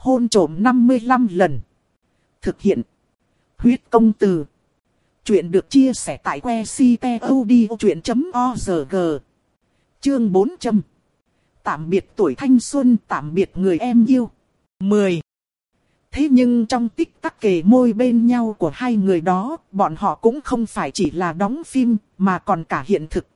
hôn trộm 55 lần. Thực hiện. Huyết công từ. Chuyện được chia sẻ tại que ctod.org. Chương 400. Tạm biệt tuổi thanh xuân, tạm biệt người em yêu. 10. Thế nhưng trong tích tắc kề môi bên nhau của hai người đó, bọn họ cũng không phải chỉ là đóng phim, mà còn cả hiện thực.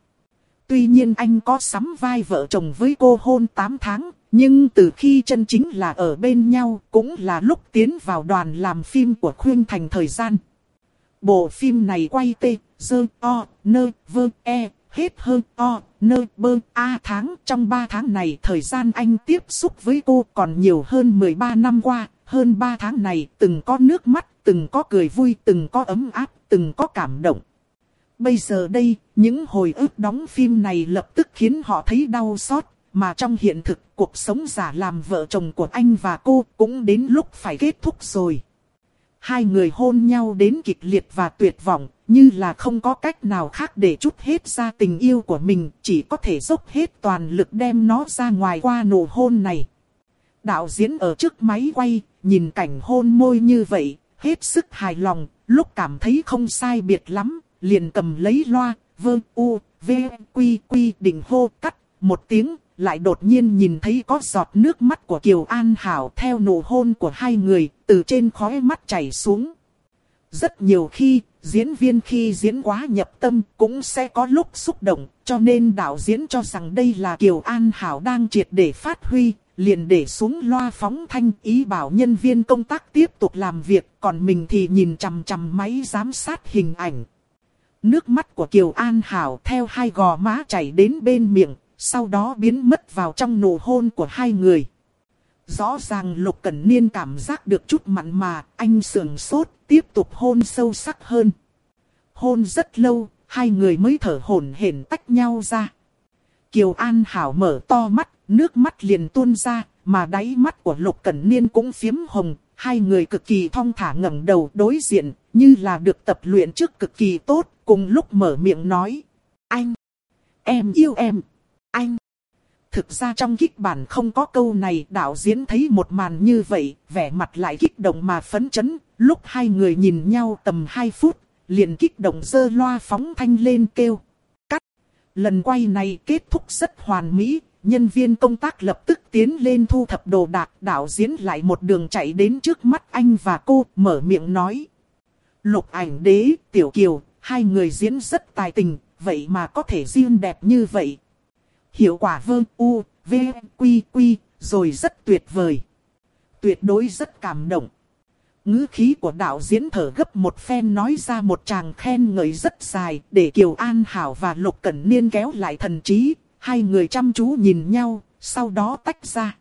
Tuy nhiên anh có sắm vai vợ chồng với cô hôn 8 tháng, nhưng từ khi chân chính là ở bên nhau, cũng là lúc tiến vào đoàn làm phim của Khuyên Thành thời gian. Bộ phim này quay tê, dơ, o, nơ, vơ, e, hết hơn, o, nơ, bơ, a tháng. Trong 3 tháng này thời gian anh tiếp xúc với cô còn nhiều hơn 13 năm qua. Hơn 3 tháng này từng có nước mắt, từng có cười vui, từng có ấm áp, từng có cảm động. Bây giờ đây, những hồi ức đóng phim này lập tức khiến họ thấy đau xót, mà trong hiện thực cuộc sống giả làm vợ chồng của anh và cô cũng đến lúc phải kết thúc rồi. Hai người hôn nhau đến kịch liệt và tuyệt vọng, như là không có cách nào khác để chút hết ra tình yêu của mình, chỉ có thể dốc hết toàn lực đem nó ra ngoài qua nụ hôn này. Đạo diễn ở trước máy quay, nhìn cảnh hôn môi như vậy, hết sức hài lòng, lúc cảm thấy không sai biệt lắm, liền cầm lấy loa, vơ u, v, quy quy đỉnh hô cắt, một tiếng, lại đột nhiên nhìn thấy có giọt nước mắt của Kiều An Hảo theo nụ hôn của hai người, từ trên khóe mắt chảy xuống. Rất nhiều khi, diễn viên khi diễn quá nhập tâm cũng sẽ có lúc xúc động, cho nên đạo diễn cho rằng đây là Kiều An Hảo đang triệt để phát huy, liền để xuống loa phóng thanh ý bảo nhân viên công tác tiếp tục làm việc, còn mình thì nhìn chằm chằm máy giám sát hình ảnh. Nước mắt của Kiều An Hảo theo hai gò má chảy đến bên miệng, sau đó biến mất vào trong nụ hôn của hai người. Rõ ràng Lục Cẩn Niên cảm giác được chút mặn mà, anh sườn sốt, tiếp tục hôn sâu sắc hơn. Hôn rất lâu, hai người mới thở hổn hển tách nhau ra. Kiều An Hảo mở to mắt, nước mắt liền tuôn ra, mà đáy mắt của Lục Cẩn Niên cũng phiếm hồng. Hai người cực kỳ thong thả ngẩng đầu đối diện, như là được tập luyện trước cực kỳ tốt, cùng lúc mở miệng nói. Anh, em yêu em anh. Thực ra trong kích bản không có câu này đạo diễn thấy một màn như vậy, vẻ mặt lại kích động mà phấn chấn, lúc hai người nhìn nhau tầm 2 phút, liền kích động dơ loa phóng thanh lên kêu. Cắt. Lần quay này kết thúc rất hoàn mỹ, nhân viên công tác lập tức tiến lên thu thập đồ đạc, đạo diễn lại một đường chạy đến trước mắt anh và cô, mở miệng nói. Lục ảnh đế, tiểu kiều, hai người diễn rất tài tình, vậy mà có thể riêng đẹp như vậy, Hiệu quả vương u, v, quy quy, rồi rất tuyệt vời. Tuyệt đối rất cảm động. ngữ khí của đạo diễn thở gấp một phen nói ra một tràng khen ngợi rất dài để Kiều An Hảo và Lục Cẩn Niên kéo lại thần trí. Hai người chăm chú nhìn nhau, sau đó tách ra.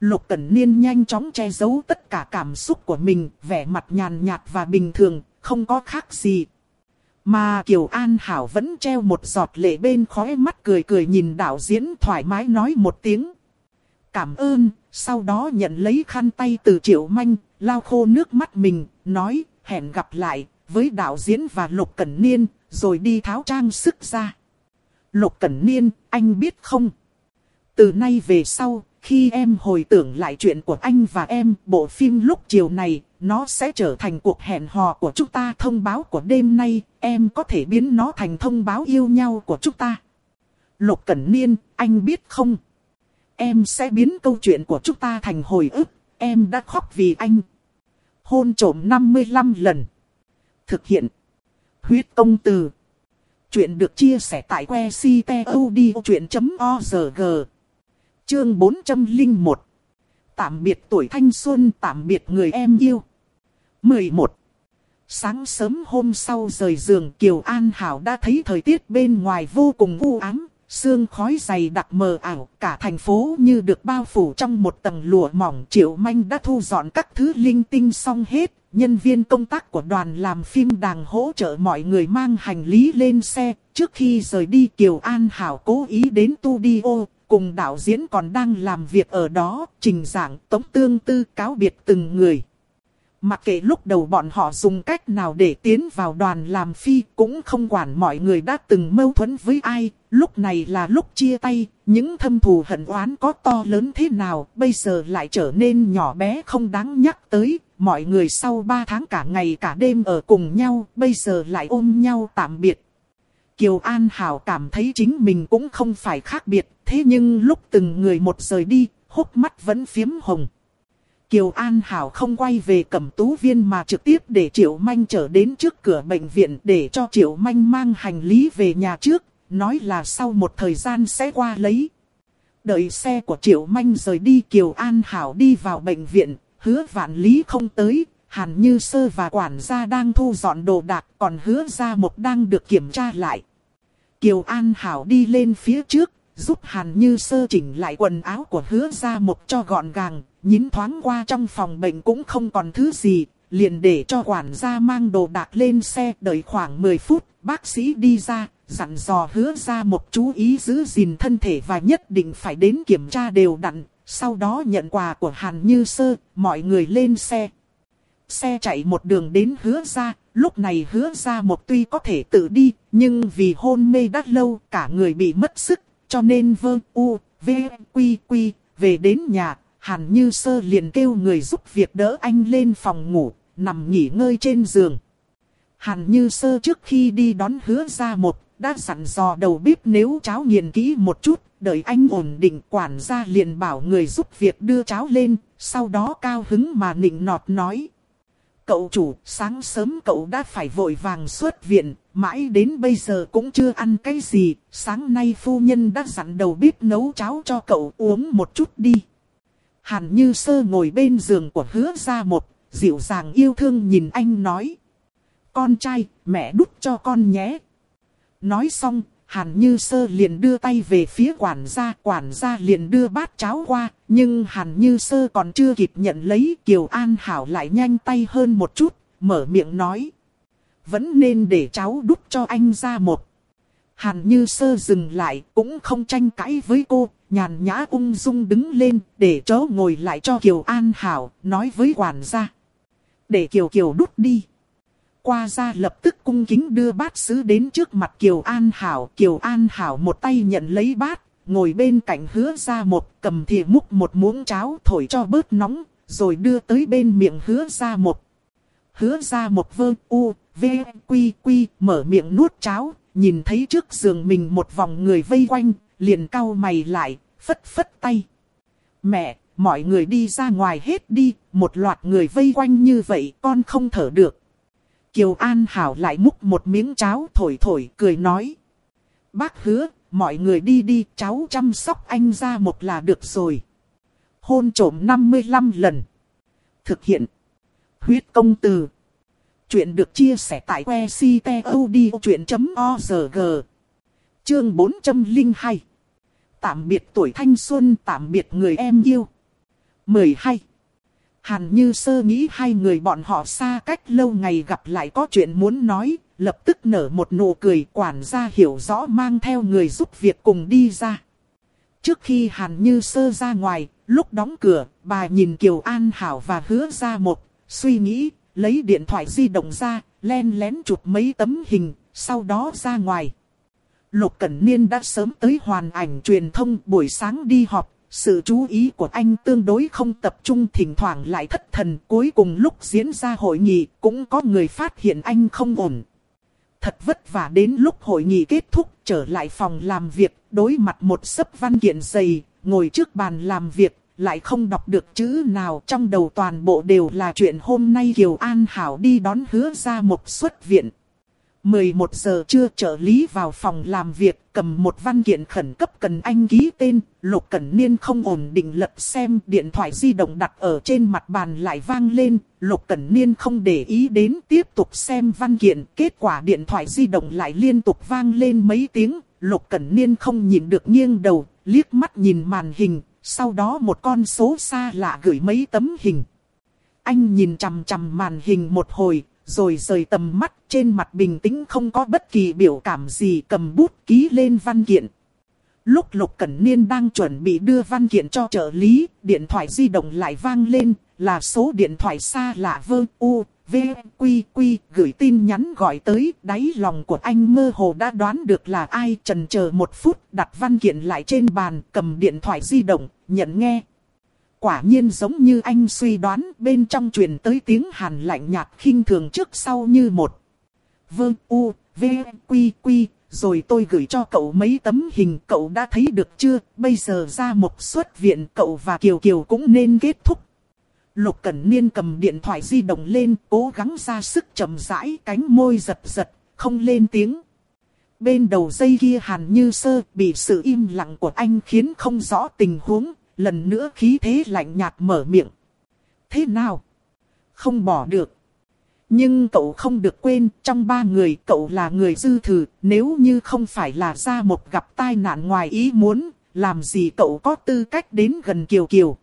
Lục Cẩn Niên nhanh chóng che giấu tất cả cảm xúc của mình, vẻ mặt nhàn nhạt và bình thường, không có khác gì. Mà Kiều An Hảo vẫn treo một giọt lệ bên khóe mắt cười cười nhìn đạo diễn thoải mái nói một tiếng. Cảm ơn, sau đó nhận lấy khăn tay từ Triệu Manh, lau khô nước mắt mình, nói hẹn gặp lại với đạo diễn và Lục Cẩn Niên, rồi đi tháo trang sức ra. Lục Cẩn Niên, anh biết không? Từ nay về sau, khi em hồi tưởng lại chuyện của anh và em, bộ phim lúc chiều này, nó sẽ trở thành cuộc hẹn hò của chúng ta thông báo của đêm nay, em có thể biến nó thành thông báo yêu nhau của chúng ta. Lục Cẩn Niên, anh biết không? Em sẽ biến câu chuyện của chúng ta thành hồi ức, em đã khóc vì anh. Hôn trổm 55 lần. Thực hiện. Huyết công từ. Chuyện được chia sẻ tại que ctod.org. Chương 401. Tạm biệt tuổi thanh xuân, tạm biệt người em yêu. 11. Sáng sớm hôm sau rời giường Kiều An Hảo đã thấy thời tiết bên ngoài vô cùng u ám, sương khói dày đặc mờ ảo, cả thành phố như được bao phủ trong một tầng lụa mỏng. Triệu Manh đã thu dọn các thứ linh tinh xong hết, nhân viên công tác của đoàn làm phim đang hỗ trợ mọi người mang hành lý lên xe. Trước khi rời đi Kiều An Hảo cố ý đến studio, cùng đạo diễn còn đang làm việc ở đó, trình giảng tống tương tư cáo biệt từng người. Mặc kệ lúc đầu bọn họ dùng cách nào để tiến vào đoàn làm phi cũng không quản mọi người đã từng mâu thuẫn với ai, lúc này là lúc chia tay, những thâm thù hận oán có to lớn thế nào, bây giờ lại trở nên nhỏ bé không đáng nhắc tới, mọi người sau 3 tháng cả ngày cả đêm ở cùng nhau, bây giờ lại ôm nhau tạm biệt. Kiều An Hảo cảm thấy chính mình cũng không phải khác biệt, thế nhưng lúc từng người một rời đi, hốc mắt vẫn phiếm hồng. Kiều An Hảo không quay về cẩm tú viên mà trực tiếp để Triệu Manh trở đến trước cửa bệnh viện để cho Triệu Manh mang hành lý về nhà trước, nói là sau một thời gian sẽ qua lấy. Đợi xe của Triệu Manh rời đi Kiều An Hảo đi vào bệnh viện, hứa vạn lý không tới, Hàn Như Sơ và quản gia đang thu dọn đồ đạc còn hứa ra một đang được kiểm tra lại. Kiều An Hảo đi lên phía trước, giúp Hàn Như Sơ chỉnh lại quần áo của hứa ra một cho gọn gàng, nhín thoáng qua trong phòng bệnh cũng không còn thứ gì, liền để cho quản gia mang đồ đạc lên xe đợi khoảng 10 phút, bác sĩ đi ra, dặn dò hứa ra một chú ý giữ gìn thân thể và nhất định phải đến kiểm tra đều đặn, sau đó nhận quà của Hàn Như Sơ, mọi người lên xe. Xe chạy một đường đến hứa ra, lúc này hứa ra một tuy có thể tự đi, nhưng vì hôn mê đắt lâu cả người bị mất sức, cho nên vơ u, v, quy quy, về đến nhà, Hàn Như Sơ liền kêu người giúp việc đỡ anh lên phòng ngủ, nằm nghỉ ngơi trên giường. Hàn Như Sơ trước khi đi đón hứa ra một, đã sẵn dò đầu bếp nếu cháo nghiền kỹ một chút, đợi anh ổn định quản gia liền bảo người giúp việc đưa cháo lên, sau đó cao hứng mà nịnh nọt nói. Cậu chủ, sáng sớm cậu đã phải vội vàng xuất viện, mãi đến bây giờ cũng chưa ăn cái gì, sáng nay phu nhân đã dặn đầu bếp nấu cháo cho cậu uống một chút đi. Hàn Như Sơ ngồi bên giường của hứa ra một, dịu dàng yêu thương nhìn anh nói. Con trai, mẹ đút cho con nhé. Nói xong, Hàn Như Sơ liền đưa tay về phía quản gia, quản gia liền đưa bát cháo qua, nhưng Hàn Như Sơ còn chưa kịp nhận lấy, Kiều An Hảo lại nhanh tay hơn một chút, mở miệng nói. Vẫn nên để cháu đút cho anh ra một. Hàn Như Sơ dừng lại, cũng không tranh cãi với cô, nhàn nhã ung dung đứng lên, để chó ngồi lại cho Kiều An Hảo, nói với quản gia. Để Kiều Kiều đút đi. Qua ra lập tức cung kính đưa bát sứ đến trước mặt Kiều An Hảo. Kiều An Hảo một tay nhận lấy bát, ngồi bên cạnh hứa ra một, cầm thìa múc một muỗng cháo thổi cho bớt nóng, rồi đưa tới bên miệng hứa ra một. Hứa ra một vơ u, v, quy quy, mở miệng nuốt cháo, nhìn thấy trước giường mình một vòng người vây quanh, liền cau mày lại, phất phất tay. Mẹ, mọi người đi ra ngoài hết đi, một loạt người vây quanh như vậy con không thở được. Kiều An Hảo lại múc một miếng cháo thổi thổi cười nói. Bác hứa, mọi người đi đi, cháu chăm sóc anh ra một là được rồi. Hôn trổm 55 lần. Thực hiện. Huyết công từ. Chuyện được chia sẻ tại que ctod.org. Chương 402. Tạm biệt tuổi thanh xuân, tạm biệt người em yêu. 12. Hàn Như Sơ nghĩ hai người bọn họ xa cách lâu ngày gặp lại có chuyện muốn nói, lập tức nở một nụ cười quản gia hiểu rõ mang theo người giúp việc cùng đi ra. Trước khi Hàn Như Sơ ra ngoài, lúc đóng cửa, bà nhìn Kiều An Hảo và hứa ra một, suy nghĩ, lấy điện thoại di động ra, len lén chụp mấy tấm hình, sau đó ra ngoài. Lục Cẩn Niên đã sớm tới hoàn ảnh truyền thông buổi sáng đi họp, sự chú ý của anh tương đối không tập trung thỉnh thoảng lại thất thần. Cuối cùng lúc diễn ra hội nghị cũng có người phát hiện anh không ổn. Thật vất vả đến lúc hội nghị kết thúc trở lại phòng làm việc, đối mặt một sấp văn kiện dày, ngồi trước bàn làm việc, lại không đọc được chữ nào trong đầu toàn bộ đều là chuyện hôm nay Kiều An Hảo đi đón hứa ra một xuất viện. 11 giờ trưa trợ lý vào phòng làm việc, cầm một văn kiện khẩn cấp cần anh ký tên, Lục Cẩn Niên không ổn định lật xem điện thoại di động đặt ở trên mặt bàn lại vang lên, Lục Cẩn Niên không để ý đến tiếp tục xem văn kiện, kết quả điện thoại di động lại liên tục vang lên mấy tiếng, Lục Cẩn Niên không nhìn được nghiêng đầu, liếc mắt nhìn màn hình, sau đó một con số xa lạ gửi mấy tấm hình. Anh nhìn chằm chằm màn hình một hồi, rồi rời tầm mắt trên mặt bình tĩnh không có bất kỳ biểu cảm gì cầm bút ký lên văn kiện. Lúc Lục Cẩn Niên đang chuẩn bị đưa văn kiện cho trợ lý, điện thoại di động lại vang lên, là số điện thoại xa lạ vơ u, v, quy quy, gửi tin nhắn gọi tới, đáy lòng của anh mơ hồ đã đoán được là ai, trần chờ một phút, đặt văn kiện lại trên bàn, cầm điện thoại di động, nhận nghe. Quả nhiên giống như anh suy đoán, bên trong truyền tới tiếng hàn lạnh nhạt khinh thường trước sau như một. Vương u, v, quy quy, rồi tôi gửi cho cậu mấy tấm hình cậu đã thấy được chưa, bây giờ ra một xuất viện cậu và Kiều Kiều cũng nên kết thúc. Lục Cẩn Niên cầm điện thoại di động lên, cố gắng ra sức chậm rãi, cánh môi giật giật, không lên tiếng. Bên đầu dây kia hàn như sơ, bị sự im lặng của anh khiến không rõ tình huống, lần nữa khí thế lạnh nhạt mở miệng. Thế nào? Không bỏ được. Nhưng cậu không được quên, trong ba người cậu là người dư thừa, nếu như không phải là ra một gặp tai nạn ngoài ý muốn, làm gì cậu có tư cách đến gần Kiều Kiều.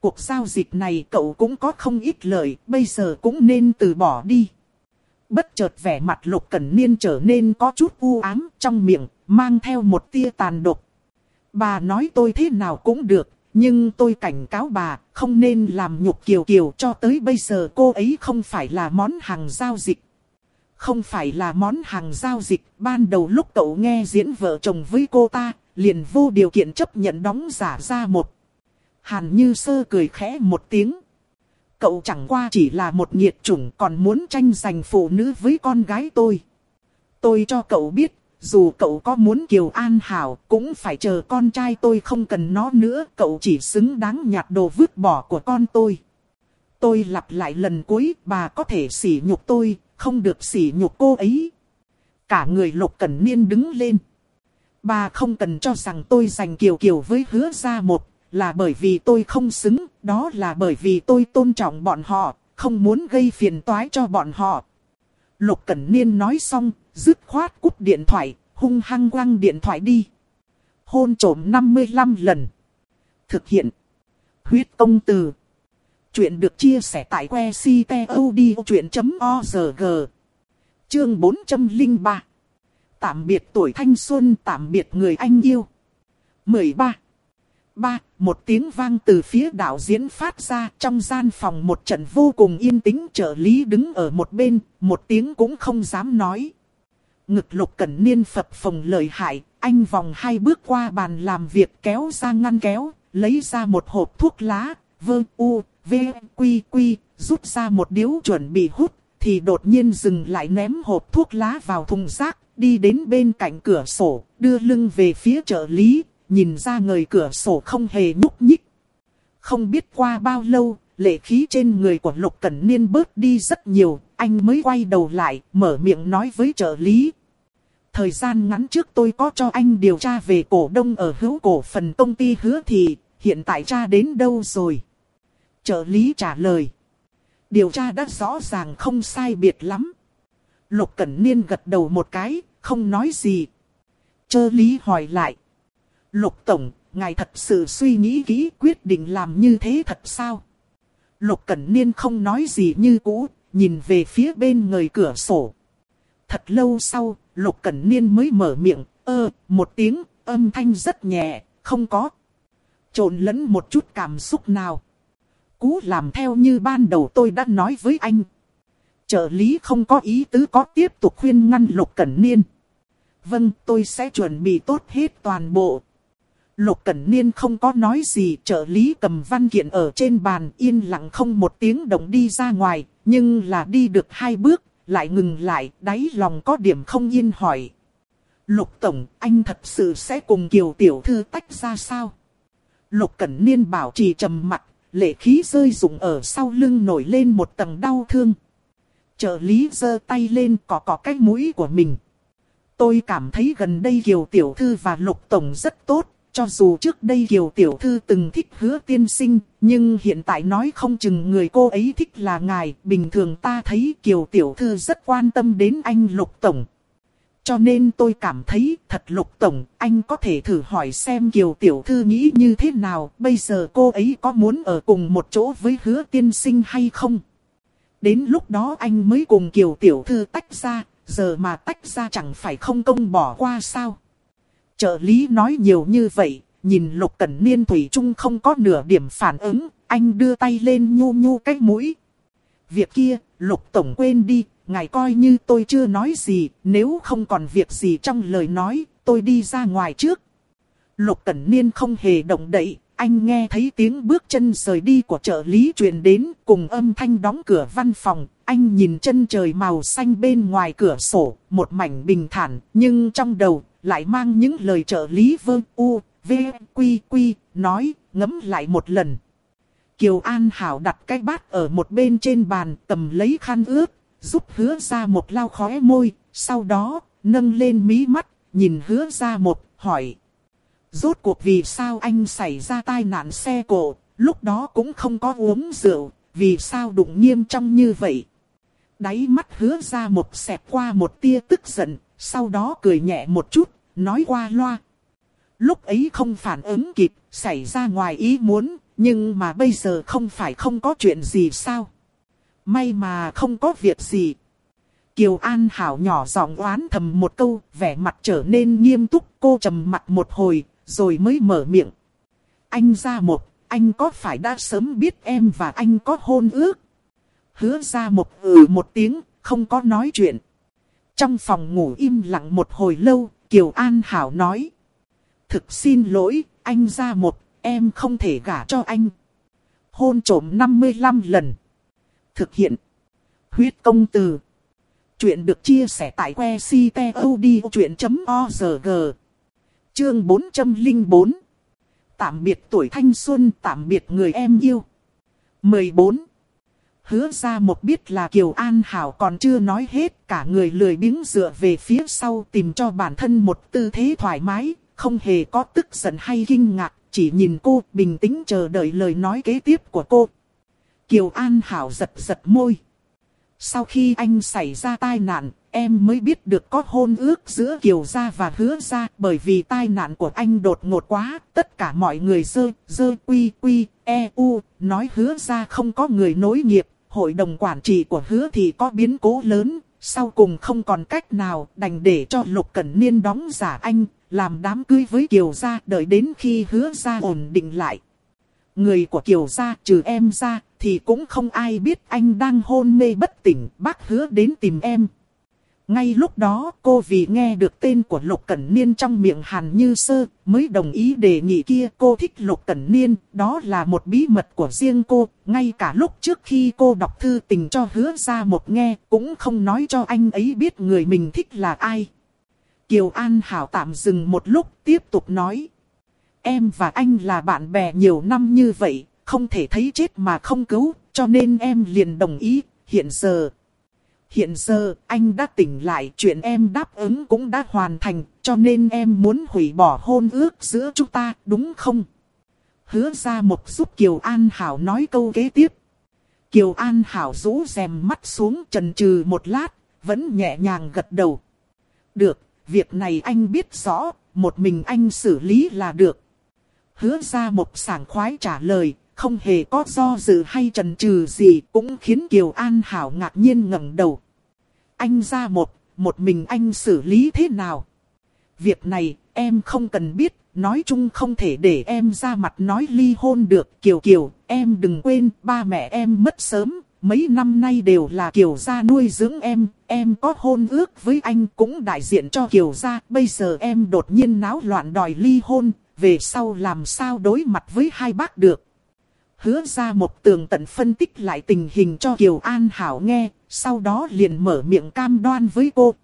Cuộc giao dịch này cậu cũng có không ít lợi, bây giờ cũng nên từ bỏ đi. Bất chợt vẻ mặt lục cẩn niên trở nên có chút u ám trong miệng, mang theo một tia tàn độc. Bà nói tôi thế nào cũng được, nhưng tôi cảnh cáo bà, không nên làm nhục Kiều Kiều cho tới bây giờ cô ấy không phải là món hàng giao dịch. Không phải là món hàng giao dịch, ban đầu lúc cậu nghe diễn vợ chồng với cô ta, liền vô điều kiện chấp nhận đóng giả ra một. Hàn Như Sơ cười khẽ một tiếng. Cậu chẳng qua chỉ là một nhiệt chủng còn muốn tranh giành phụ nữ với con gái tôi. Tôi cho cậu biết, dù cậu có muốn Kiều An Hảo, cũng phải chờ con trai tôi không cần nó nữa, cậu chỉ xứng đáng nhặt đồ vứt bỏ của con tôi. Tôi lặp lại lần cuối, bà có thể sỉ nhục tôi, không được sỉ nhục cô ấy. Cả người lục cẩn niên đứng lên. Bà không cần cho rằng tôi giành kiều kiều với hứa ra một, là bởi vì tôi không xứng, đó là bởi vì tôi tôn trọng bọn họ, không muốn gây phiền toái cho bọn họ. Lục Cẩn Niên nói xong, dứt khoát cúp điện thoại, hung hăng quăng điện thoại đi. Hôn trổm 55 lần. Thực hiện. Huyết công từ. Chuyện được chia sẻ tại que ctod.org. Chương 403. Tạm biệt tuổi thanh xuân, tạm biệt người anh yêu. 13. Ba, một tiếng vang từ phía đạo diễn phát ra trong gian phòng một trận vô cùng yên tĩnh trợ lý đứng ở một bên, một tiếng cũng không dám nói. Ngực lục cẩn niên phập phồng lợi hại, anh vòng hai bước qua bàn làm việc kéo ra ngăn kéo, lấy ra một hộp thuốc lá, vơ u, v, quy quy, rút ra một điếu chuẩn bị hút, thì đột nhiên dừng lại ném hộp thuốc lá vào thùng rác, đi đến bên cạnh cửa sổ, đưa lưng về phía trợ lý, nhìn ra người cửa sổ không hề nhúc nhích. Không biết qua bao lâu, lệ khí trên người của Lục Cẩn Niên bớt đi rất nhiều, anh mới quay đầu lại, mở miệng nói với trợ lý. Thời gian ngắn trước tôi có cho anh điều tra về cổ đông ở hữu cổ phần công ty hứa thì, hiện tại tra đến đâu rồi? Trợ lý trả lời. Điều tra đã rõ ràng không sai biệt lắm. Lục Cẩn Niên gật đầu một cái, không nói gì. Trợ lý hỏi lại. Lục Tổng, ngài thật sự suy nghĩ kỹ quyết định làm như thế thật sao? Lục Cẩn Niên không nói gì như cũ, nhìn về phía bên người cửa sổ. Thật lâu sau, Lục Cẩn Niên mới mở miệng, ơ, một tiếng, âm thanh rất nhẹ, không có. Trộn lẫn một chút cảm xúc nào. Cú làm theo như ban đầu tôi đã nói với anh. Trợ lý không có ý tứ có tiếp tục khuyên ngăn Lục Cẩn Niên. Vâng, tôi sẽ chuẩn bị tốt hết toàn bộ. Lục Cẩn Niên không có nói gì, trợ lý cầm văn kiện ở trên bàn yên lặng không một tiếng động đi ra ngoài, nhưng là đi được hai bước, lại ngừng lại, đáy lòng có điểm không yên hỏi. Lục Tổng, anh thật sự sẽ cùng Kiều Tiểu Thư tách ra sao? Lục Cẩn Niên bảo trì trầm mặt, lệ khí rơi rụng ở sau lưng nổi lên một tầng đau thương. Trợ lý giơ tay lên cọ cọ cái mũi của mình. Tôi cảm thấy gần đây Kiều Tiểu Thư và Lục Tổng rất tốt, cho dù trước đây Kiều Tiểu Thư từng thích hứa tiên sinh, nhưng hiện tại nói không chừng người cô ấy thích là ngài. Bình thường ta thấy Kiều Tiểu Thư rất quan tâm đến anh Lục Tổng. Cho nên tôi cảm thấy thật Lục Tổng, anh có thể thử hỏi xem Kiều Tiểu Thư nghĩ như thế nào. Bây giờ cô ấy có muốn ở cùng một chỗ với hứa tiên sinh hay không? Đến lúc đó anh mới cùng Kiều Tiểu Thư tách ra, giờ mà tách ra chẳng phải không công bỏ qua sao? Trợ lý nói nhiều như vậy, nhìn Lục Cẩn Niên Thủy Trung không có nửa điểm phản ứng, anh đưa tay lên nhu nhu cái mũi. Việc kia, Lục Tổng quên đi, ngài coi như tôi chưa nói gì, nếu không còn việc gì trong lời nói, tôi đi ra ngoài trước. Lục Cẩn Niên không hề động đậy, anh nghe thấy tiếng bước chân rời đi của trợ lý truyền đến cùng âm thanh đóng cửa văn phòng. Anh nhìn chân trời màu xanh bên ngoài cửa sổ, một mảnh bình thản, nhưng trong đầu lại mang những lời trợ lý vơ u, v, quy quy, nói, ngấm lại một lần. Kiều An Hảo đặt cái bát ở một bên trên bàn, cầm lấy khăn ướt, giúp hứa ra một lau khóe môi, sau đó, nâng lên mí mắt, nhìn hứa ra một, hỏi. Rốt cuộc vì sao anh xảy ra tai nạn xe cộ, lúc đó cũng không có uống rượu, vì sao đụng nghiêm trong như vậy. Đáy mắt hứa ra một xẹp qua một tia tức giận, sau đó cười nhẹ một chút, nói qua loa. Lúc ấy không phản ứng kịp, xảy ra ngoài ý muốn, nhưng mà bây giờ không phải không có chuyện gì sao. May mà không có việc gì. Kiều An Hảo nhỏ giọng oán thầm một câu, vẻ mặt trở nên nghiêm túc, cô trầm mặt một hồi, rồi mới mở miệng. Anh ra một, anh có phải đã sớm biết em và anh có hôn ước? Hứa ra một ừ một tiếng, không có nói chuyện. Trong phòng ngủ im lặng một hồi lâu, Kiều An Hảo nói. Thực xin lỗi, anh ra một, em không thể gả cho anh. Hôn trổm 55 lần. Thực hiện. Huyết công từ. Chuyện được chia sẻ tại que ctod.org. Chương 404 Tạm biệt tuổi thanh xuân, tạm biệt người em yêu. 14. Hứa ra một biết là Kiều An Hảo còn chưa nói hết, cả người lười biếng dựa về phía sau tìm cho bản thân một tư thế thoải mái, không hề có tức giận hay kinh ngạc, chỉ nhìn cô bình tĩnh chờ đợi lời nói kế tiếp của cô. Kiều An Hảo giật giật môi. Sau khi anh xảy ra tai nạn, em mới biết được có hôn ước giữa Kiều Gia và Hứa Gia bởi vì tai nạn của anh đột ngột quá, tất cả mọi người dơ, dơ quy quy, e u, nói Hứa Gia không có người nối nghiệp, hội đồng quản trị của Hứa thì có biến cố lớn, sau cùng không còn cách nào đành để cho Lục Cẩn Niên đóng giả anh, làm đám cưới với Kiều Gia đợi đến khi Hứa Gia ổn định lại. Người của Kiều Gia trừ em ra thì cũng không ai biết anh đang hôn mê bất tỉnh, bác hứa đến tìm em. Ngay lúc đó cô vì nghe được tên của Lục Cẩn Niên trong miệng Hàn Như Sơ mới đồng ý đề nghị kia cô thích Lục Cẩn Niên, đó là một bí mật của riêng cô, ngay cả lúc trước khi cô đọc thư tình cho hứa ra một nghe cũng không nói cho anh ấy biết người mình thích là ai. Kiều An Hảo tạm dừng một lúc tiếp tục nói. Em và anh là bạn bè nhiều năm như vậy, không thể thấy chết mà không cứu, cho nên em liền đồng ý, hiện giờ. Hiện giờ, anh đã tỉnh lại, chuyện em đáp ứng cũng đã hoàn thành, cho nên em muốn hủy bỏ hôn ước giữa chúng ta, đúng không? Hứa ra một giúp Kiều An Hảo nói câu kế tiếp. Kiều An Hảo rũ rèm mắt xuống trần trừ một lát, vẫn nhẹ nhàng gật đầu. Được, việc này anh biết rõ, một mình anh xử lý là được. Hứa ra một sảng khoái trả lời, không hề có do dự hay trần trừ gì cũng khiến Kiều An Hảo ngạc nhiên ngẩng đầu. Anh ra một, một mình anh xử lý thế nào? Việc này em không cần biết, nói chung không thể để em ra mặt nói ly hôn được. Kiều Kiều, em đừng quên, ba mẹ em mất sớm, mấy năm nay đều là Kiều gia nuôi dưỡng em, em có hôn ước với anh cũng đại diện cho Kiều gia, bây giờ em đột nhiên náo loạn đòi ly hôn, về sau làm sao đối mặt với hai bác được hứa ra một tường tận phân tích lại tình hình cho Kiều An Hảo nghe, sau đó liền mở miệng cam đoan với cô.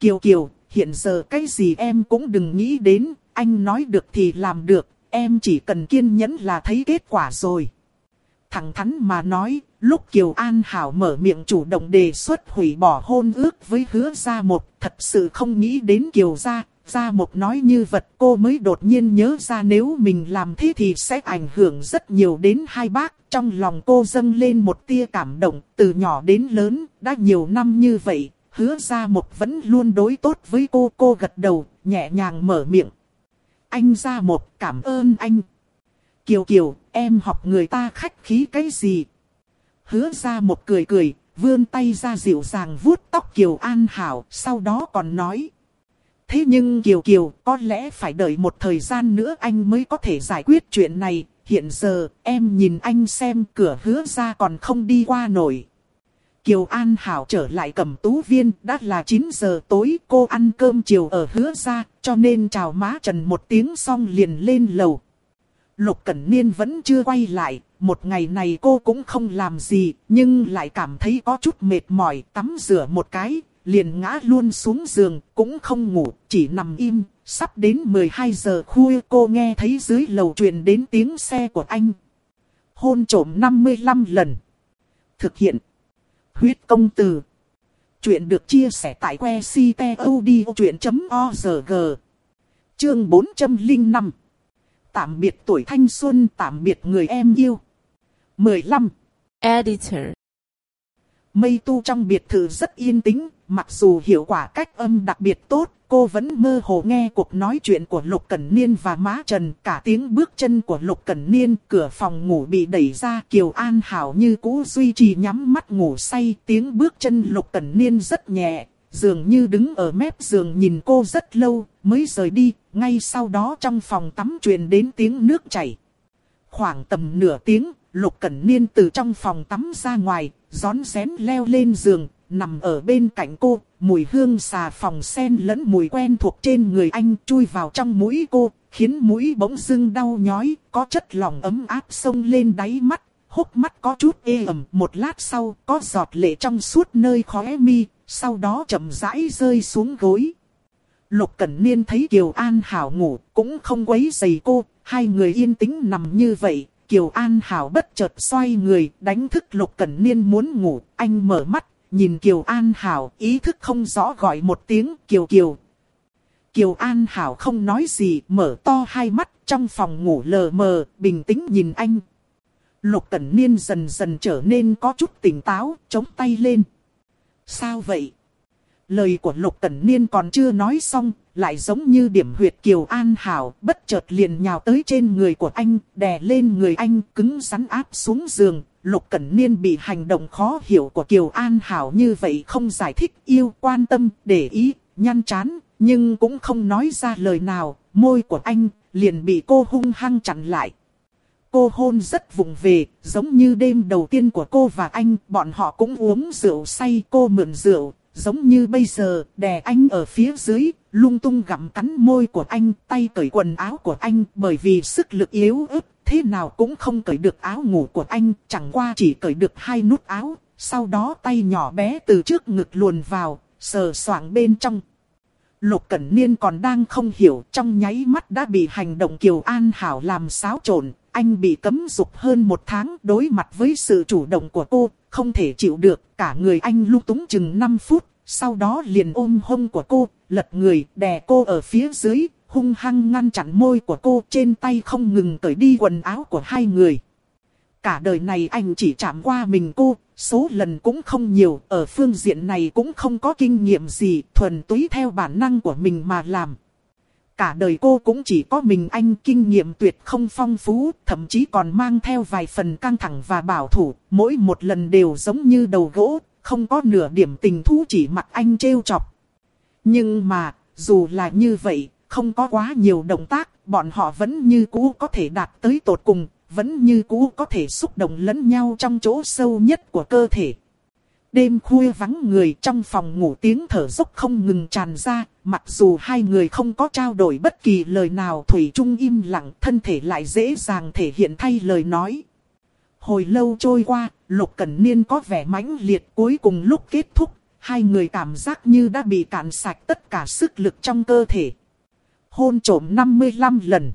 Kiều Kiều, hiện giờ cái gì em cũng đừng nghĩ đến, anh nói được thì làm được, em chỉ cần kiên nhẫn là thấy kết quả rồi. Thẳng thắn mà nói, lúc Kiều An Hảo mở miệng chủ động đề xuất hủy bỏ hôn ước với hứa gia một, thật sự không nghĩ đến Kiều gia, Gia một nói như vật cô mới đột nhiên nhớ ra nếu mình làm thế thì sẽ ảnh hưởng rất nhiều đến hai bác. Trong lòng cô dâng lên một tia cảm động, từ nhỏ đến lớn, đã nhiều năm như vậy, hứa gia một vẫn luôn đối tốt với cô. Cô gật đầu, nhẹ nhàng mở miệng. Anh gia một, cảm ơn anh. Kiều Kiều, em học người ta khách khí cái gì? Hứa gia một cười cười, vươn tay ra dịu dàng vuốt tóc Kiều An Hảo, sau đó còn nói Thế nhưng Kiều Kiều có lẽ phải đợi một thời gian nữa anh mới có thể giải quyết chuyện này. Hiện giờ em nhìn anh xem cửa hứa ra còn không đi qua nổi. Kiều An Hảo trở lại cầm tú viên, đã là 9 giờ tối, cô ăn cơm chiều ở hứa ra, cho nên chào má Trần một tiếng xong liền lên lầu. Lục Cẩn Niên vẫn chưa quay lại, một ngày này cô cũng không làm gì, nhưng lại cảm thấy có chút mệt mỏi, tắm rửa một cái, liền ngã luôn xuống giường, cũng không ngủ, chỉ nằm im. Sắp đến 12 giờ khuya cô nghe thấy dưới lầu truyền đến tiếng xe của anh. Hôn trổm 55 lần. Thực hiện. Huyết công từ. Chuyện được chia sẻ tại que ctod.org. Chương 405. Tạm biệt tuổi thanh xuân, tạm biệt người em yêu. 15. Editor Mây tu trong biệt thự rất yên tĩnh, mặc dù hiệu quả cách âm đặc biệt tốt, cô vẫn mơ hồ nghe cuộc nói chuyện của Lục Cẩn Niên và Má Trần. Cả tiếng bước chân của Lục Cẩn Niên, cửa phòng ngủ bị đẩy ra, Kiều An Hảo như cũ duy trì nhắm mắt ngủ say. Tiếng bước chân Lục Cẩn Niên rất nhẹ, dường như đứng ở mép giường nhìn cô rất lâu, mới rời đi. Ngay sau đó trong phòng tắm truyền đến tiếng nước chảy. Khoảng tầm nửa tiếng, Lục Cẩn Niên từ trong phòng tắm ra ngoài, rón rén leo lên giường, nằm ở bên cạnh cô, mùi hương xà phòng sen lẫn mùi quen thuộc trên người anh chui vào trong mũi cô, khiến mũi bỗng dưng đau nhói, có chất lỏng ấm áp sông lên đáy mắt, hốc mắt có chút ê ẩm, một lát sau có giọt lệ trong suốt nơi khóe mi, sau đó chậm rãi rơi xuống gối. Lục Cẩn Niên thấy Kiều An Hảo ngủ, cũng không quấy giày cô, hai người yên tĩnh nằm như vậy, Kiều An Hảo bất chợt xoay người, đánh thức Lục Cẩn Niên muốn ngủ, anh mở mắt, nhìn Kiều An Hảo, ý thức không rõ gọi một tiếng Kiều Kiều. Kiều An Hảo không nói gì, mở to hai mắt, trong phòng ngủ lờ mờ, bình tĩnh nhìn anh. Lục Cẩn Niên dần dần trở nên có chút tỉnh táo, chống tay lên. Sao vậy? Lời của Lục Cẩn Niên còn chưa nói xong, lại giống như điểm huyệt Kiều An Hảo, bất chợt liền nhào tới trên người của anh, đè lên người anh, cứng rắn áp xuống giường. Lục Cẩn Niên bị hành động khó hiểu của Kiều An Hảo như vậy không giải thích yêu, quan tâm, để ý, nhăn chán, nhưng cũng không nói ra lời nào, môi của anh liền bị cô hung hăng chặn lại. Cô hôn rất vùng về, giống như đêm đầu tiên của cô và anh, bọn họ cũng uống rượu say, cô mượn rượu, giống như bây giờ, đè anh ở phía dưới, lung tung gặm cắn môi của anh, tay cởi quần áo của anh, bởi vì sức lực yếu ớt, thế nào cũng không cởi được áo ngủ của anh, chẳng qua chỉ cởi được hai nút áo, sau đó tay nhỏ bé từ trước ngực luồn vào, sờ soạng bên trong. Lục Cẩn Niên còn đang không hiểu, trong nháy mắt đã bị hành động Kiều An Hảo làm xáo trộn, anh bị cấm dục hơn một tháng đối mặt với sự chủ động của cô, không thể chịu được, cả người anh lung túng chừng 5 phút, sau đó liền ôm hông của cô, lật người, đè cô ở phía dưới, hung hăng ngăn chặn môi của cô trên tay không ngừng cởi đi quần áo của hai người. Cả đời này anh chỉ chạm qua mình cô, số lần cũng không nhiều, ở phương diện này cũng không có kinh nghiệm gì, thuần túy theo bản năng của mình mà làm. Cả đời cô cũng chỉ có mình anh kinh nghiệm tuyệt không phong phú, thậm chí còn mang theo vài phần căng thẳng và bảo thủ, mỗi một lần đều giống như đầu gỗ, không có nửa điểm tình thú chỉ mặc anh trêu chọc. Nhưng mà, dù là như vậy, không có quá nhiều động tác, bọn họ vẫn như cũ có thể đạt tới tột cùng, vẫn như cũ có thể xúc động lẫn nhau trong chỗ sâu nhất của cơ thể. Đêm khuya vắng người trong phòng ngủ tiếng thở dốc không ngừng tràn ra, mặc dù hai người không có trao đổi bất kỳ lời nào Thủy trung im lặng thân thể lại dễ dàng thể hiện thay lời nói. Hồi lâu trôi qua, Lục Cẩn Niên có vẻ mãnh liệt cuối cùng lúc kết thúc, hai người cảm giác như đã bị cạn sạch tất cả sức lực trong cơ thể. Hôn trổm 55 lần.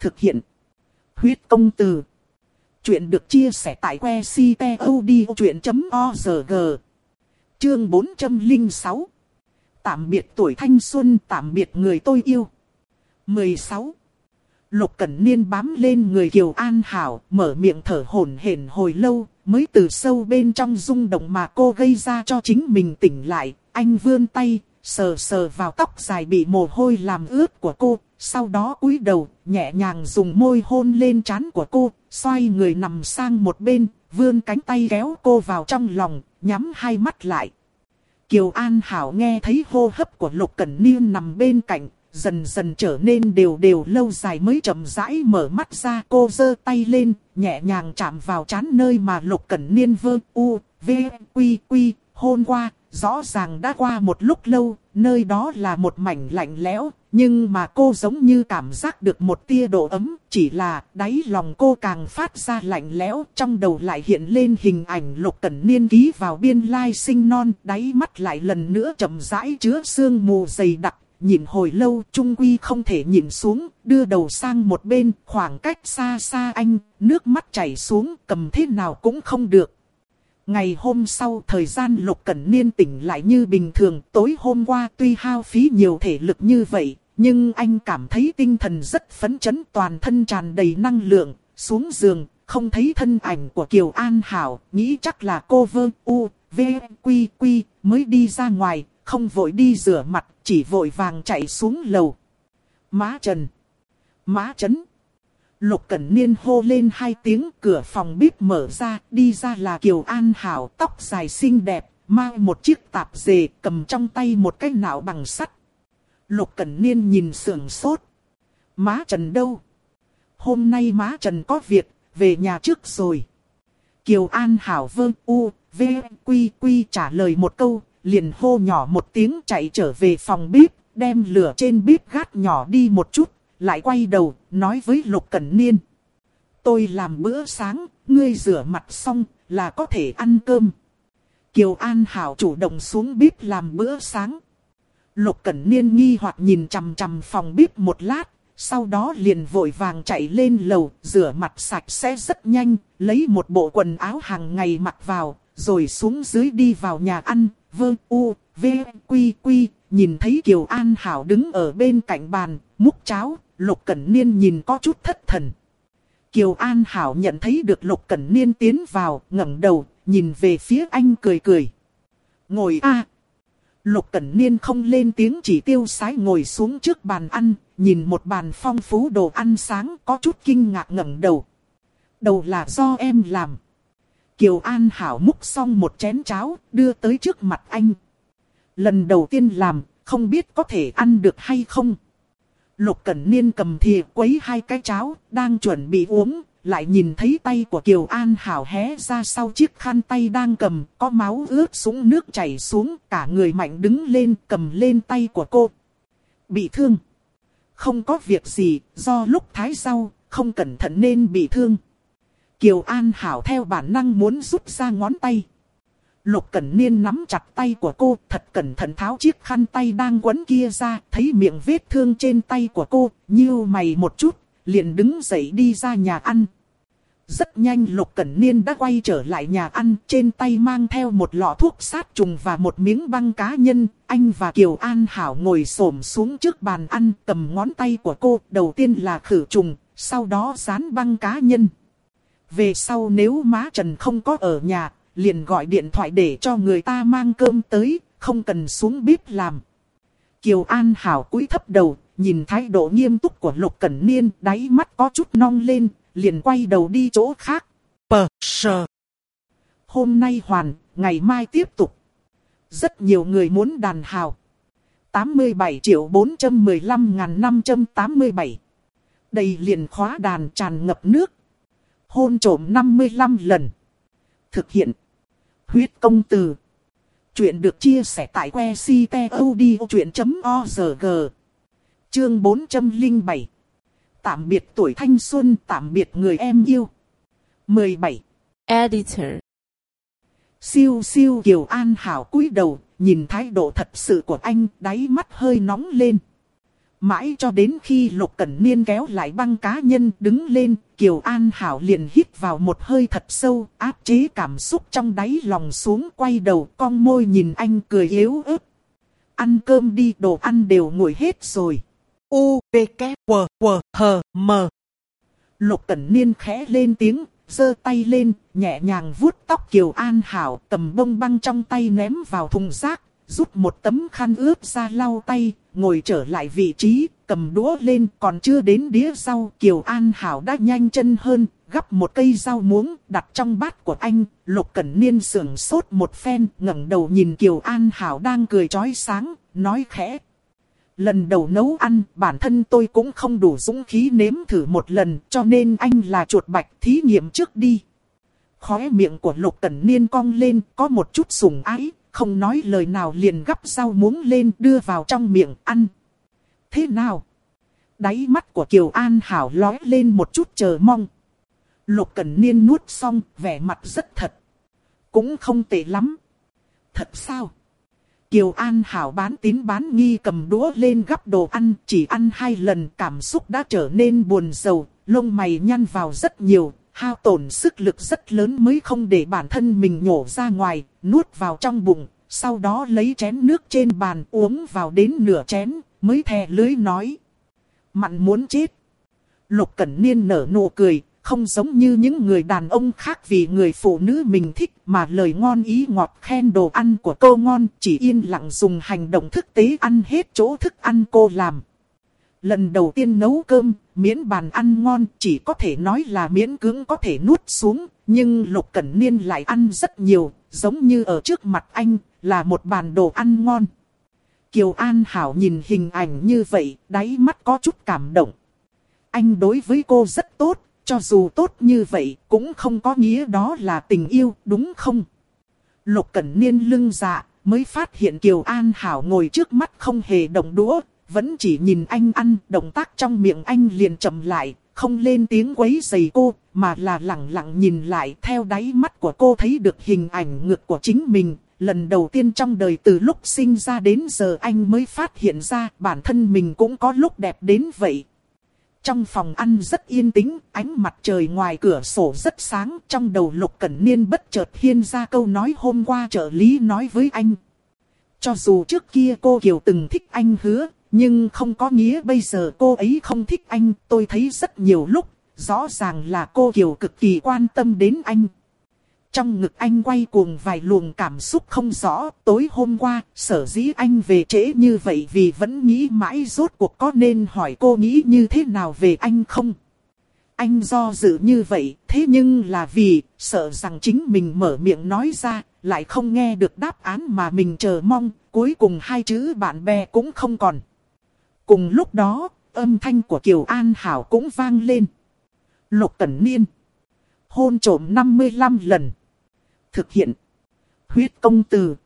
Thực hiện. Huyết công từ. Chuyện được chia sẻ tại que ctod.org. Chương 406. Tạm biệt tuổi thanh xuân, tạm biệt người tôi yêu. 16. Lục Cẩn Niên bám lên người Kiều An Hảo, mở miệng thở hổn hển hồi lâu, mới từ sâu bên trong rung động mà cô gây ra cho chính mình tỉnh lại. Anh vươn tay, sờ sờ vào tóc dài bị mồ hôi làm ướt của cô, sau đó cúi đầu, nhẹ nhàng dùng môi hôn lên trán của cô, xoay người nằm sang một bên, vươn cánh tay kéo cô vào trong lòng, nhắm hai mắt lại. Kiều An Hảo nghe thấy hô hấp của Lục Cẩn Niên nằm bên cạnh, dần dần trở nên đều đều lâu dài mới chậm rãi mở mắt ra. Cô giơ tay lên, nhẹ nhàng chạm vào chán nơi mà Lục Cẩn Niên vơ u, v, quy quy, hôn qua. Rõ ràng đã qua một lúc lâu, nơi đó là một mảnh lạnh lẽo, nhưng mà cô giống như cảm giác được một tia độ ấm, chỉ là đáy lòng cô càng phát ra lạnh lẽo, trong đầu lại hiện lên hình ảnh lục cẩn niên ký vào biên lai sinh non, đáy mắt lại lần nữa chậm rãi chứa sương mù dày đặc. Nhìn hồi lâu, Trung Quy không thể nhìn xuống, đưa đầu sang một bên, khoảng cách xa xa anh, nước mắt chảy xuống, cầm thế nào cũng không được. Ngày hôm sau thời gian Lục Cẩn Niên tỉnh lại như bình thường, tối hôm qua tuy hao phí nhiều thể lực như vậy, nhưng anh cảm thấy tinh thần rất phấn chấn toàn thân tràn đầy năng lượng, xuống giường, không thấy thân ảnh của Kiều An Hảo, nghĩ chắc là cô vơ u, v, quy quy, mới đi ra ngoài, không vội đi rửa mặt, chỉ vội vàng chạy xuống lầu. Má Trần, Má Trấn. Lục Cẩn Niên hô lên hai tiếng cửa phòng bếp mở ra, đi ra là Kiều An Hảo tóc dài xinh đẹp, mang một chiếc tạp dề cầm trong tay một cái nạo bằng sắt. Lục Cẩn Niên nhìn sườn sốt. Má Trần đâu? Hôm nay má Trần có việc, về nhà trước rồi. Kiều An Hảo vương u, v, quy quy trả lời một câu, liền hô nhỏ một tiếng chạy trở về phòng bếp, đem lửa trên bếp gắt nhỏ đi một chút, lại quay đầu, nói với Lục Cẩn Niên. Tôi làm bữa sáng, ngươi rửa mặt xong, là có thể ăn cơm. Kiều An Hảo chủ động xuống bếp làm bữa sáng. Lục Cẩn Niên nghi hoặc nhìn chằm chằm phòng bếp một lát, sau đó liền vội vàng chạy lên lầu, rửa mặt sạch sẽ rất nhanh, lấy một bộ quần áo hàng ngày mặc vào, rồi xuống dưới đi vào nhà ăn, vơ u, v, nhìn thấy Kiều An Hảo đứng ở bên cạnh bàn, múc cháo, Lục Cẩn Niên nhìn có chút thất thần. Kiều An Hảo nhận thấy được Lục Cẩn Niên tiến vào, ngẩng đầu, nhìn về phía anh cười cười. Ngồi a. Lục Cẩn Niên không lên tiếng chỉ tiêu sái ngồi xuống trước bàn ăn, nhìn một bàn phong phú đồ ăn sáng có chút kinh ngạc ngẩng đầu. Đầu là do em làm. Kiều An Hảo múc xong một chén cháo, đưa tới trước mặt anh. Lần đầu tiên làm, không biết có thể ăn được hay không. Lục Cẩn Niên cầm thìa quấy hai cái cháo, đang chuẩn bị uống, lại nhìn thấy tay của Kiều An Hảo hé ra sau chiếc khăn tay đang cầm, có máu ướt súng nước chảy xuống, cả người mạnh đứng lên cầm lên tay của cô. Bị thương. Không có việc gì, do lúc thái rau, không cẩn thận nên bị thương. Kiều An Hảo theo bản năng muốn rút ra ngón tay. Lục Cẩn Niên nắm chặt tay của cô, thật cẩn thận tháo chiếc khăn tay đang quấn kia ra, thấy miệng vết thương trên tay của cô, nhíu mày một chút, liền đứng dậy đi ra nhà ăn. Rất nhanh Lục Cẩn Niên đã quay trở lại nhà ăn, trên tay mang theo một lọ thuốc sát trùng và một miếng băng cá nhân. Anh và Kiều An Hảo ngồi xổm xuống trước bàn ăn, cầm ngón tay của cô, đầu tiên là khử trùng, sau đó dán băng cá nhân. Về sau nếu má Trần không có ở nhà, liền gọi điện thoại để cho người ta mang cơm tới, không cần xuống bếp làm. Kiều An Hảo cúi thấp đầu, nhìn thái độ nghiêm túc của Lục Cẩn Niên, đáy mắt có chút nong lên, liền quay đầu đi chỗ khác. Pờ, sờ. Hôm nay hoàn, ngày mai tiếp tục. Rất nhiều người muốn đàn hào. 87 triệu 415 ngàn 587. Đầy liền khóa đàn tràn ngập nước. Hôn trổm 55 lần. Thực hiện. Huyết công từ. Chuyện được chia sẻ tại que ctod.org. Chương 407. Tạm biệt tuổi thanh xuân, tạm biệt người em yêu. 17. Editor. Siêu siêu Kiều An Hảo cúi đầu, nhìn thái độ thật sự của anh, đáy mắt hơi nóng lên. Mãi cho đến khi Lục Cẩn Niên kéo lại băng cá nhân đứng lên, Kiều An Hảo liền hít vào một hơi thật sâu, áp chế cảm xúc trong đáy lòng xuống quay đầu cong môi nhìn anh cười yếu ớt. Ăn cơm đi đồ ăn đều nguội hết rồi. U, V, K, W, W, H, M. Lục Cẩn Niên khẽ lên tiếng, giơ tay lên, nhẹ nhàng vuốt tóc Kiều An Hảo, cầm bông băng trong tay ném vào thùng rác, rút một tấm khăn ướt ra lau tay, ngồi trở lại vị trí, cầm đũa lên còn chưa đến đĩa rau. Kiều An Hảo đã nhanh chân hơn, gắp một cây rau muống đặt trong bát của anh, Lục Cẩn Niên sưởng sốt một phen, ngẩng đầu nhìn Kiều An Hảo đang cười chói sáng, nói khẽ. Lần đầu nấu ăn, bản thân tôi cũng không đủ dũng khí nếm thử một lần, cho nên anh là chuột bạch thí nghiệm trước đi. Khóe miệng của Lục Cẩn Niên cong lên, có một chút sùng ái, không nói lời nào liền gắp rau muống lên đưa vào trong miệng ăn. Thế nào? Đáy mắt của Kiều An Hảo lói lên một chút chờ mong. Lục Cẩn Niên nuốt xong, vẻ mặt rất thật. Cũng không tệ lắm. Thật sao? Kiều An Hảo bán tín bán nghi cầm đũa lên gắp đồ ăn, chỉ ăn hai lần cảm xúc đã trở nên buồn rầu, lông mày nhăn vào rất nhiều, hao tổn sức lực rất lớn mới không để bản thân mình nhổ ra ngoài, nuốt vào trong bụng, sau đó lấy chén nước trên bàn uống vào đến nửa chén, mới thè lưới nói. Mặn muốn chết. Lục Cẩn Niên nở nụ cười, không giống như những người đàn ông khác vì người phụ nữ mình thích mà lời ngon ý ngọt khen đồ ăn của cô ngon chỉ yên lặng dùng hành động thực tế ăn hết chỗ thức ăn cô làm. Lần đầu tiên nấu cơm, miễn bàn ăn ngon chỉ có thể nói là miễn cưỡng có thể nuốt xuống, nhưng Lục Cẩn Niên lại ăn rất nhiều, giống như ở trước mặt anh, là một bàn đồ ăn ngon. Kiều An Hảo nhìn hình ảnh như vậy, đáy mắt có chút cảm động. Anh đối với cô rất tốt, cho dù tốt như vậy, cũng không có nghĩa đó là tình yêu, đúng không? Lục Cẩn Niên lưng dạ, mới phát hiện Kiều An Hảo ngồi trước mắt không hề động đũa, vẫn chỉ nhìn anh ăn, động tác trong miệng anh liền chậm lại, không lên tiếng quấy giày cô, mà là lặng lặng nhìn lại theo đáy mắt của cô thấy được hình ảnh ngược của chính mình. Lần đầu tiên trong đời từ lúc sinh ra đến giờ anh mới phát hiện ra bản thân mình cũng có lúc đẹp đến vậy. Trong phòng ăn rất yên tĩnh, ánh mặt trời ngoài cửa sổ rất sáng, trong đầu Lục Cẩn Niên bất chợt hiên ra câu nói hôm qua trợ lý nói với anh. Cho dù trước kia cô Kiều từng thích anh hứa, nhưng không có nghĩa bây giờ cô ấy không thích anh, tôi thấy rất nhiều lúc, rõ ràng là cô Kiều cực kỳ quan tâm đến anh. Trong ngực anh quay cuồng vài luồng cảm xúc không rõ, tối hôm qua, sở dĩ anh về trễ như vậy vì vẫn nghĩ mãi rốt cuộc có nên hỏi cô nghĩ như thế nào về anh không? Anh do dự như vậy, thế nhưng là vì, sợ rằng chính mình mở miệng nói ra, lại không nghe được đáp án mà mình chờ mong, cuối cùng hai chữ bạn bè cũng không còn. Cùng lúc đó, âm thanh của Kiều An Hảo cũng vang lên. Lục Cẩn Niên. Hôn trổm 55 lần. Thực hiện. Huyết công từ.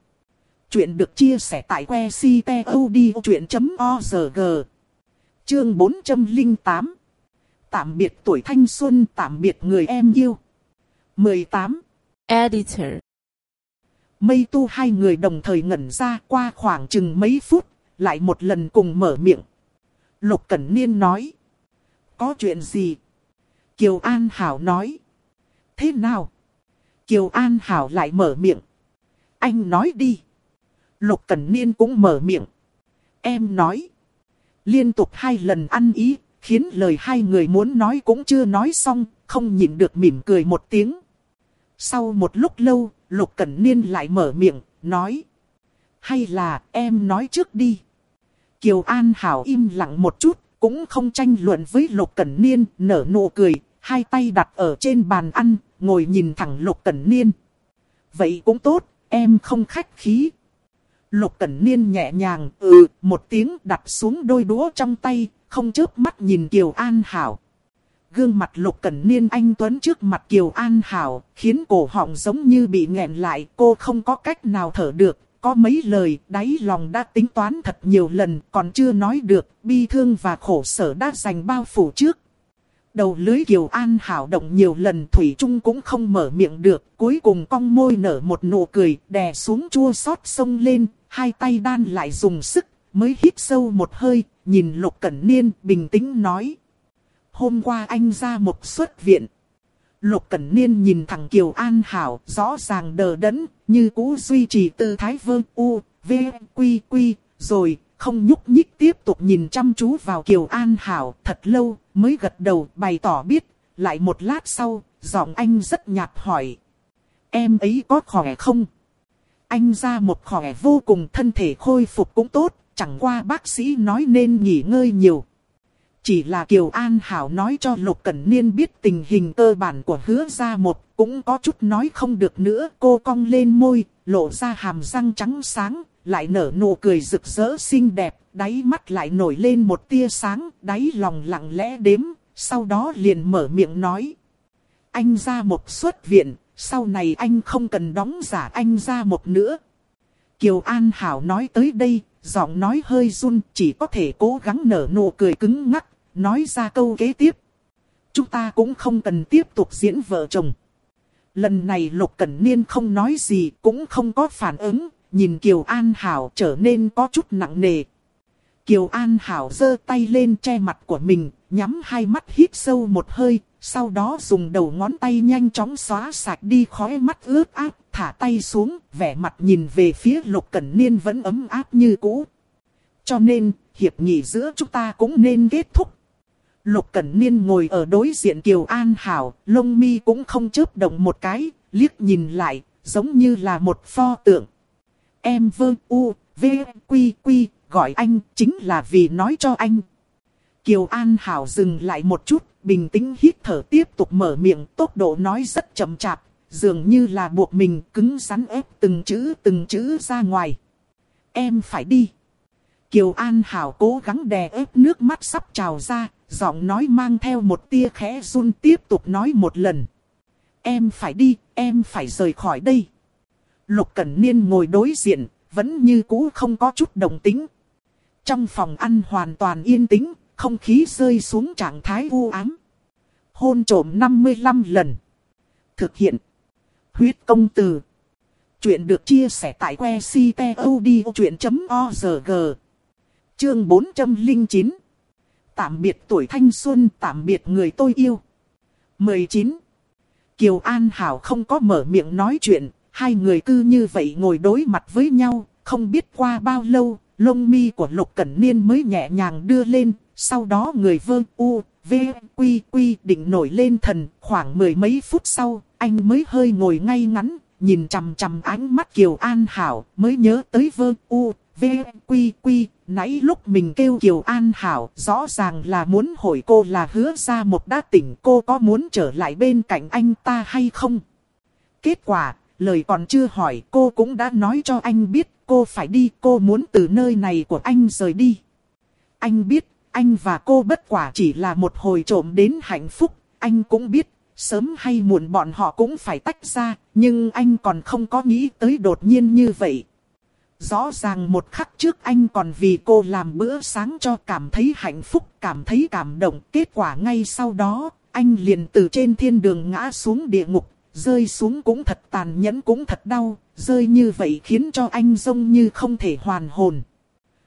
Chuyện được chia sẻ tại que ctod.org. Chương 408. Tạm biệt tuổi thanh xuân, tạm biệt người em yêu. 18. Editor. Mây tu hai người đồng thời ngẩn ra qua khoảng chừng mấy phút, lại một lần cùng mở miệng. Lục Cẩn Niên nói. Có chuyện gì? Kiều An Hảo nói. Thế nào? Kiều An Hảo lại mở miệng. Anh nói đi. Lục Cẩn Niên cũng mở miệng. Em nói. Liên tục hai lần ăn ý, khiến lời hai người muốn nói cũng chưa nói xong, không nhịn được mỉm cười một tiếng. Sau một lúc lâu, Lục Cẩn Niên lại mở miệng, nói. Hay là em nói trước đi. Kiều An Hảo im lặng một chút, cũng không tranh luận với Lục Cẩn Niên, nở nụ cười, hai tay đặt ở trên bàn ăn, ngồi nhìn thẳng Lục Cẩn Niên. Vậy cũng tốt, em không khách khí. Lục Cẩn Niên nhẹ nhàng, ừ, một tiếng đặt xuống đôi đũa trong tay, không chớp mắt nhìn Kiều An Hảo. Gương mặt Lục Cẩn Niên anh Tuấn trước mặt Kiều An Hảo, khiến cổ họng giống như bị nghẹn lại, cô không có cách nào thở được, có mấy lời đáy lòng đã tính toán thật nhiều lần còn chưa nói được, bi thương và khổ sở đã dành bao phủ trước. Đầu lưới Kiều An hảo động nhiều lần Thủy Trung cũng không mở miệng được, cuối cùng cong môi nở một nụ cười, đè xuống chua xót sông lên, hai tay đan lại dùng sức, mới hít sâu một hơi, nhìn Lục Cẩn Niên bình tĩnh nói. Hôm qua anh ra một xuất viện. Lục Cẩn Niên nhìn thẳng Kiều An Hảo rõ ràng đờ đẫn, như cũ duy trì tư thái vương u, v, quy quy, rồi không nhúc nhích tiếp tục nhìn chăm chú vào Kiều An Hảo thật lâu mới gật đầu bày tỏ biết, lại một lát sau, giọng anh rất nhạt hỏi. Em ấy có khỏe không? Anh ra một khỏe vô cùng thân thể khôi phục cũng tốt, chẳng qua bác sĩ nói nên nghỉ ngơi nhiều. Chỉ là Kiều An Hảo nói cho Lục Cẩn Niên biết tình hình cơ bản của hứa ra một, cũng có chút nói không được nữa. Cô cong lên môi, lộ ra hàm răng trắng sáng, lại nở nụ cười rực rỡ xinh đẹp, đáy mắt lại nổi lên một tia sáng, đáy lòng lặng lẽ đếm, sau đó liền mở miệng nói. Anh ra một xuất viện, sau này anh không cần đóng giả anh ra một nữa. Kiều An Hảo nói tới đây, giọng nói hơi run, chỉ có thể cố gắng nở nụ cười cứng ngắc, nói ra câu kế tiếp. Chúng ta cũng không cần tiếp tục diễn vợ chồng. Lần này Lục Cẩn Niên không nói gì, cũng không có phản ứng, nhìn Kiều An Hảo trở nên có chút nặng nề. Kiều An Hảo giơ tay lên che mặt của mình, nhắm hai mắt hít sâu một hơi, sau đó dùng đầu ngón tay nhanh chóng xóa sạch đi khói mắt ướt át, thả tay xuống, vẻ mặt nhìn về phía Lục Cẩn Niên vẫn ấm áp như cũ. Cho nên, hiệp nghị giữa chúng ta cũng nên kết thúc. Lục Cẩn Niên ngồi ở đối diện Kiều An Hảo, lông mi cũng không chớp động một cái, liếc nhìn lại, giống như là một pho tượng. Em vơ u, v, quy quy, gọi anh chính là vì nói cho anh. Kiều An Hảo dừng lại một chút, bình tĩnh hít thở tiếp tục mở miệng, tốc độ nói rất chậm chạp, dường như là buộc mình cứng rắn ép từng chữ từng chữ ra ngoài. Em phải đi. Kiều An Hảo cố gắng đè ép nước mắt sắp trào ra, giọng nói mang theo một tia khẽ run tiếp tục nói một lần. Em phải đi, em phải rời khỏi đây. Lục Cẩn Niên ngồi đối diện, vẫn như cũ không có chút đồng tính. Trong phòng ăn hoàn toàn yên tĩnh, không khí rơi xuống trạng thái u ám. Hôn trộm 55 lần. Thực hiện. Huyết công từ. Chuyện được chia sẻ tại que ctod.org. Chương 409. Tạm biệt tuổi thanh xuân, tạm biệt người tôi yêu. 19. Kiều An Hảo không có mở miệng nói chuyện, hai người cứ như vậy ngồi đối mặt với nhau, không biết qua bao lâu, lông mi của Lục Cẩn Niên mới nhẹ nhàng đưa lên, sau đó người vương u, v, quy quy định nổi lên thần, khoảng mười mấy phút sau, anh mới hơi ngồi ngay ngắn, nhìn chằm chằm ánh mắt Kiều An Hảo, mới nhớ tới vơ u, v, quy quy, nãy lúc mình kêu Kiều An Hảo, rõ ràng là muốn hỏi cô là hứa ra một đá tỉnh cô có muốn trở lại bên cạnh anh ta hay không. Kết quả, lời còn chưa hỏi cô cũng đã nói cho anh biết cô phải đi, cô muốn từ nơi này của anh rời đi. Anh biết, anh và cô bất quả chỉ là một hồi trộm đến hạnh phúc, anh cũng biết, sớm hay muộn bọn họ cũng phải tách ra, nhưng anh còn không có nghĩ tới đột nhiên như vậy. Rõ ràng một khắc trước anh còn vì cô làm bữa sáng cho cảm thấy hạnh phúc, cảm thấy cảm động. Kết quả ngay sau đó, anh liền từ trên thiên đường ngã xuống địa ngục, rơi xuống cũng thật tàn nhẫn cũng thật đau, rơi như vậy khiến cho anh giống như không thể hoàn hồn.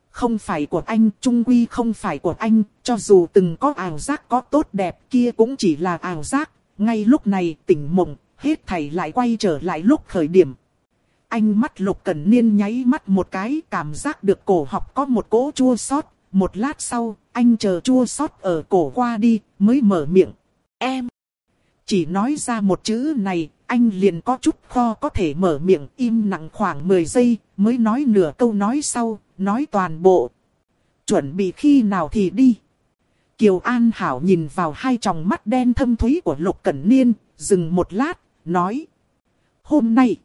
Không phải của anh, trung quy không phải của anh, cho dù từng có ảo giác có tốt đẹp kia cũng chỉ là ảo giác. Ngay lúc này tỉnh mộng, hết thảy lại quay trở lại lúc khởi điểm. Anh mắt lục cẩn niên nháy mắt một cái cảm giác được cổ học có một cỗ chua xót Một lát sau, anh chờ chua xót ở cổ qua đi, mới mở miệng. Em. Chỉ nói ra một chữ này, anh liền có chút kho có thể mở miệng im lặng khoảng 10 giây, mới nói nửa câu nói sau, nói toàn bộ. Chuẩn bị khi nào thì đi. Kiều An Hảo nhìn vào hai tròng mắt đen thâm thúy của Lục Cẩn Niên, dừng một lát, nói. Hôm nay.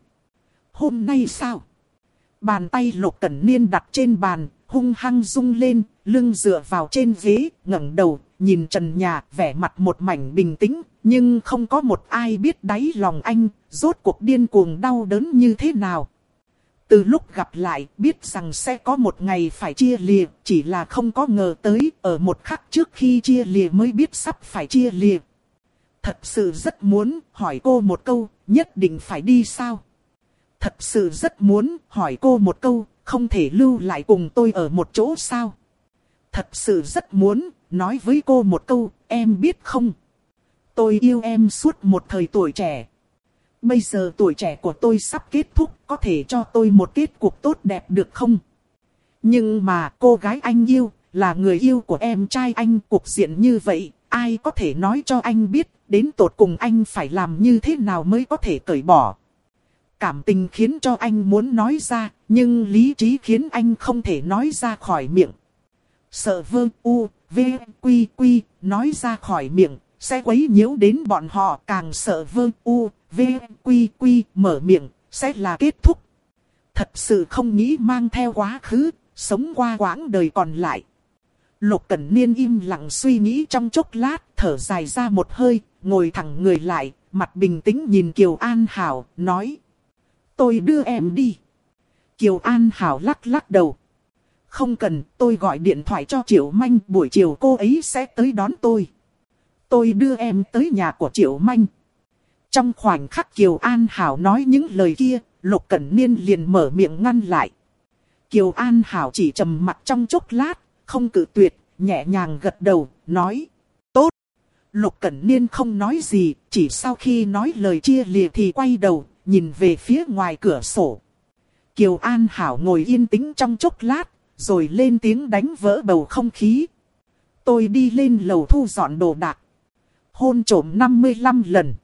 Hôm nay sao? Bàn tay Lục Cẩn Niên đặt trên bàn, hung hăng rung lên, lưng dựa vào trên ghế, ngẩng đầu, nhìn trần nhà, vẻ mặt một mảnh bình tĩnh, nhưng không có một ai biết đáy lòng anh, rốt cuộc điên cuồng đau đớn như thế nào. Từ lúc gặp lại, biết rằng sẽ có một ngày phải chia lìa, chỉ là không có ngờ tới, ở một khắc trước khi chia lìa mới biết sắp phải chia lìa. Thật sự rất muốn, hỏi cô một câu, nhất định phải đi sao? Thật sự rất muốn, hỏi cô một câu, không thể lưu lại cùng tôi ở một chỗ sao? Thật sự rất muốn, nói với cô một câu, em biết không? Tôi yêu em suốt một thời tuổi trẻ. Bây giờ tuổi trẻ của tôi sắp kết thúc, có thể cho tôi một kết cuộc tốt đẹp được không? Nhưng mà cô gái anh yêu, là người yêu của em trai anh cuộc diện như vậy, ai có thể nói cho anh biết, đến tột cùng anh phải làm như thế nào mới có thể cởi bỏ. Cảm tình khiến cho anh muốn nói ra, nhưng lý trí khiến anh không thể nói ra khỏi miệng. Sợ vương u, V, Quy, Quy, nói ra khỏi miệng, sẽ quấy nhiễu đến bọn họ càng sợ vương U, V, Quy, Quy, mở miệng, sẽ là kết thúc. Thật sự không nghĩ mang theo quá khứ, sống qua quãng đời còn lại. Lục Cẩn Niên im lặng suy nghĩ trong chốc lát, thở dài ra một hơi, ngồi thẳng người lại, mặt bình tĩnh nhìn Kiều An Hảo, nói. Tôi đưa em đi. Kiều An Hảo lắc lắc đầu. Không cần, tôi gọi điện thoại cho Triệu Manh, buổi chiều cô ấy sẽ tới đón tôi. Tôi đưa em tới nhà của Triệu Manh. Trong khoảnh khắc Kiều An Hảo nói những lời kia, Lục Cẩn Niên liền mở miệng ngăn lại. Kiều An Hảo chỉ trầm mặt trong chốc lát, không cự tuyệt, nhẹ nhàng gật đầu, nói. Tốt. Lục Cẩn Niên không nói gì, chỉ sau khi nói lời chia lìa thì quay đầu, nhìn về phía ngoài cửa sổ. Kiều An Hảo ngồi yên tĩnh trong chốc lát, rồi lên tiếng đánh vỡ bầu không khí. Tôi đi lên lầu thu dọn đồ đạc. Hôn trổm 55 lần.